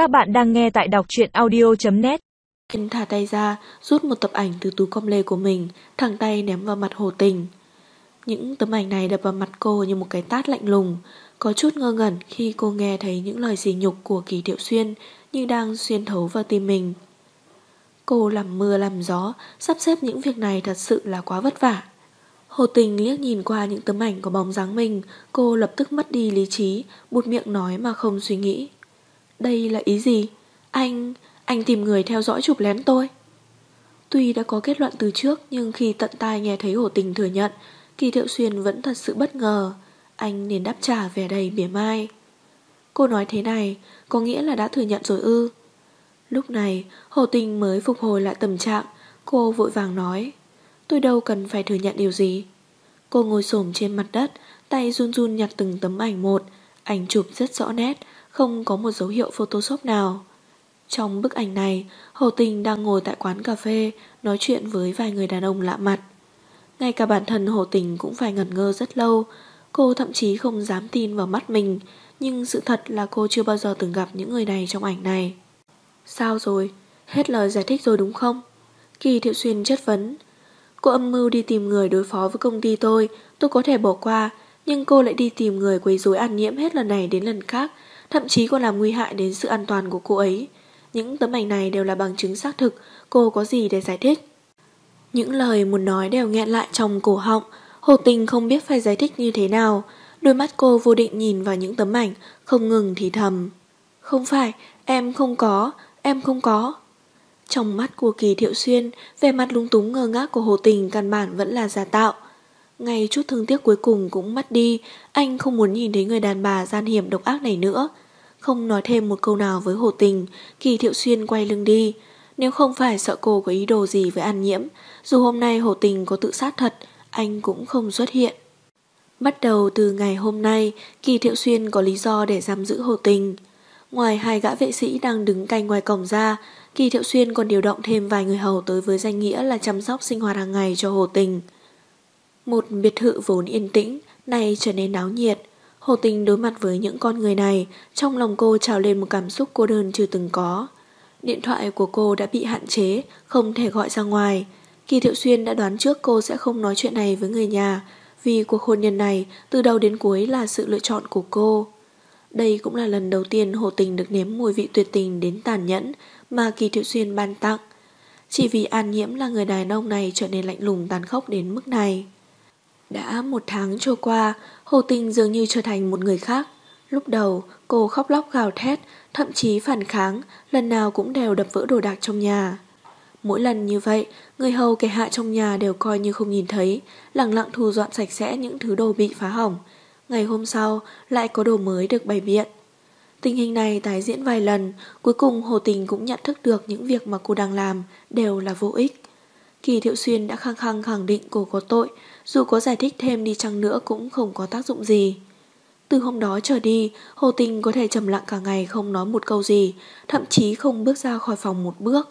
Các bạn đang nghe tại đọc truyện audio.net anh thả tay ra, rút một tập ảnh từ túi com lê của mình, thẳng tay ném vào mặt Hồ Tình. Những tấm ảnh này đập vào mặt cô như một cái tát lạnh lùng, có chút ngơ ngẩn khi cô nghe thấy những lời xỉ nhục của Kỳ Thiệu Xuyên như đang xuyên thấu vào tim mình. Cô làm mưa làm gió, sắp xếp những việc này thật sự là quá vất vả. Hồ Tình liếc nhìn qua những tấm ảnh của bóng dáng mình, cô lập tức mất đi lý trí, bụt miệng nói mà không suy nghĩ. Đây là ý gì? Anh, anh tìm người theo dõi chụp lén tôi. Tuy đã có kết luận từ trước nhưng khi tận tai nghe thấy Hồ Tình thừa nhận, Kỳ Thiệu Xuyên vẫn thật sự bất ngờ. Anh nên đáp trả vẻ đầy mỉa mai. Cô nói thế này, có nghĩa là đã thừa nhận rồi ư. Lúc này, Hồ Tình mới phục hồi lại tâm trạng, cô vội vàng nói. Tôi đâu cần phải thừa nhận điều gì. Cô ngồi xổm trên mặt đất, tay run run nhặt từng tấm ảnh một, ảnh chụp rất rõ nét, không có một dấu hiệu photoshop nào. Trong bức ảnh này, Hồ Tình đang ngồi tại quán cà phê nói chuyện với vài người đàn ông lạ mặt. Ngay cả bản thân Hồ Tình cũng phải ngẩn ngơ rất lâu, cô thậm chí không dám tin vào mắt mình, nhưng sự thật là cô chưa bao giờ từng gặp những người này trong ảnh này. Sao rồi? Hết lời giải thích rồi đúng không? Kỳ Thiệu Xuyên chất vấn. Cô âm mưu đi tìm người đối phó với công ty tôi, tôi có thể bỏ qua, nhưng cô lại đi tìm người quấy rối an nhiễm hết lần này đến lần khác, thậm chí còn làm nguy hại đến sự an toàn của cô ấy. Những tấm ảnh này đều là bằng chứng xác thực, cô có gì để giải thích? Những lời muốn nói đều nghẹn lại trong cổ họng, Hồ Tình không biết phải giải thích như thế nào. Đôi mắt cô vô định nhìn vào những tấm ảnh, không ngừng thì thầm. Không phải, em không có, em không có. Trong mắt của Kỳ Thiệu Xuyên, vẻ mặt lung túng ngơ ngác của Hồ Tình căn bản vẫn là giả tạo. Ngay chút thương tiếc cuối cùng cũng mất đi, anh không muốn nhìn thấy người đàn bà gian hiểm độc ác này nữa. Không nói thêm một câu nào với Hồ Tình, Kỳ Thiệu Xuyên quay lưng đi. Nếu không phải sợ cô có ý đồ gì với An Nhiễm, dù hôm nay Hồ Tình có tự sát thật, anh cũng không xuất hiện. Bắt đầu từ ngày hôm nay, Kỳ Thiệu Xuyên có lý do để giam giữ Hồ Tình. Ngoài hai gã vệ sĩ đang đứng canh ngoài cổng ra, Kỳ Thiệu Xuyên còn điều động thêm vài người hầu tới với danh nghĩa là chăm sóc sinh hoạt hàng ngày cho Hồ Tình. Một biệt thự vốn yên tĩnh, nay trở nên náo nhiệt. Hồ Tình đối mặt với những con người này, trong lòng cô trào lên một cảm xúc cô đơn chưa từng có. Điện thoại của cô đã bị hạn chế, không thể gọi ra ngoài. Kỳ Thiệu Xuyên đã đoán trước cô sẽ không nói chuyện này với người nhà, vì cuộc hôn nhân này từ đầu đến cuối là sự lựa chọn của cô. Đây cũng là lần đầu tiên Hồ Tình được nếm mùi vị tuyệt tình đến tàn nhẫn mà Kỳ Thiệu Xuyên ban tặng. Chỉ vì An Nhiễm là người đàn ông này trở nên lạnh lùng tàn khốc đến mức này. Đã một tháng trôi qua, Hồ Tình dường như trở thành một người khác. Lúc đầu, cô khóc lóc gào thét, thậm chí phản kháng, lần nào cũng đều đập vỡ đồ đạc trong nhà. Mỗi lần như vậy, người hầu kẻ hạ trong nhà đều coi như không nhìn thấy, lặng lặng thu dọn sạch sẽ những thứ đồ bị phá hỏng. Ngày hôm sau, lại có đồ mới được bày biện. Tình hình này tái diễn vài lần, cuối cùng Hồ Tình cũng nhận thức được những việc mà cô đang làm đều là vô ích. Kỳ Thiệu Xuyên đã khăng khăng khẳng định cô có tội, dù có giải thích thêm đi chăng nữa cũng không có tác dụng gì. Từ hôm đó trở đi, Hồ tinh có thể trầm lặng cả ngày không nói một câu gì, thậm chí không bước ra khỏi phòng một bước.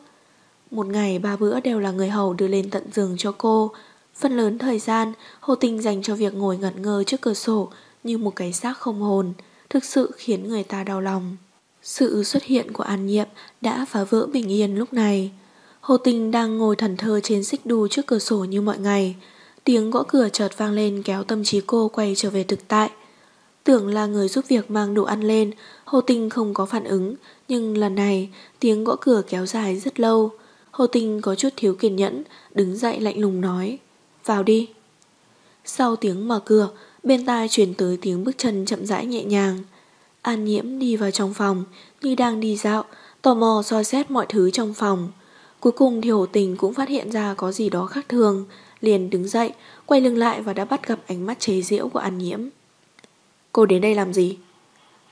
Một ngày ba bữa đều là người hầu đưa lên tận giường cho cô. Phần lớn thời gian, Hồ tinh dành cho việc ngồi ngẩn ngơ trước cửa sổ như một cái xác không hồn, thực sự khiến người ta đau lòng. Sự xuất hiện của An Nhiệm đã phá vỡ bình yên lúc này. Hồ Tình đang ngồi thần thơ trên xích đu trước cửa sổ như mọi ngày. Tiếng gõ cửa chợt vang lên kéo tâm trí cô quay trở về thực tại. Tưởng là người giúp việc mang đồ ăn lên, Hồ Tình không có phản ứng, nhưng lần này tiếng gõ cửa kéo dài rất lâu. Hồ Tình có chút thiếu kiên nhẫn, đứng dậy lạnh lùng nói, vào đi. Sau tiếng mở cửa, bên tai truyền tới tiếng bước chân chậm rãi nhẹ nhàng. An nhiễm đi vào trong phòng, như đang đi dạo, tò mò soi xét mọi thứ trong phòng. Cuối cùng thì Hồ Tình cũng phát hiện ra có gì đó khác thường, liền đứng dậy, quay lưng lại và đã bắt gặp ánh mắt chế giễu của An Nhiễm. Cô đến đây làm gì?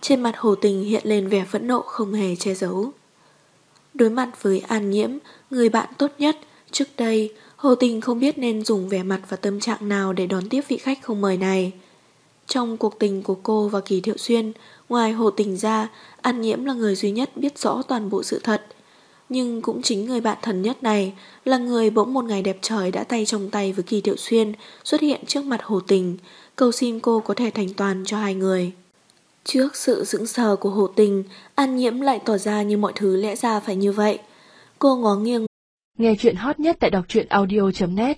Trên mặt Hồ Tình hiện lên vẻ phẫn nộ không hề che giấu. Đối mặt với An Nhiễm, người bạn tốt nhất, trước đây Hồ Tình không biết nên dùng vẻ mặt và tâm trạng nào để đón tiếp vị khách không mời này. Trong cuộc tình của cô và Kỳ Thiệu Xuyên, ngoài Hồ Tình ra, An Nhiễm là người duy nhất biết rõ toàn bộ sự thật. Nhưng cũng chính người bạn thân nhất này là người bỗng một ngày đẹp trời đã tay trong tay với Kỳ Thiệu Xuyên xuất hiện trước mặt Hồ Tình, cầu xin cô có thể thành toàn cho hai người. Trước sự sững sờ của Hồ Tình, An Nhiễm lại tỏ ra như mọi thứ lẽ ra phải như vậy. Cô ngó nghiêng. Nghe chuyện hot nhất tại đọc truyện audio.net